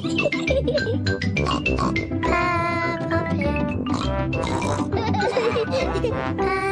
Peppa Pig.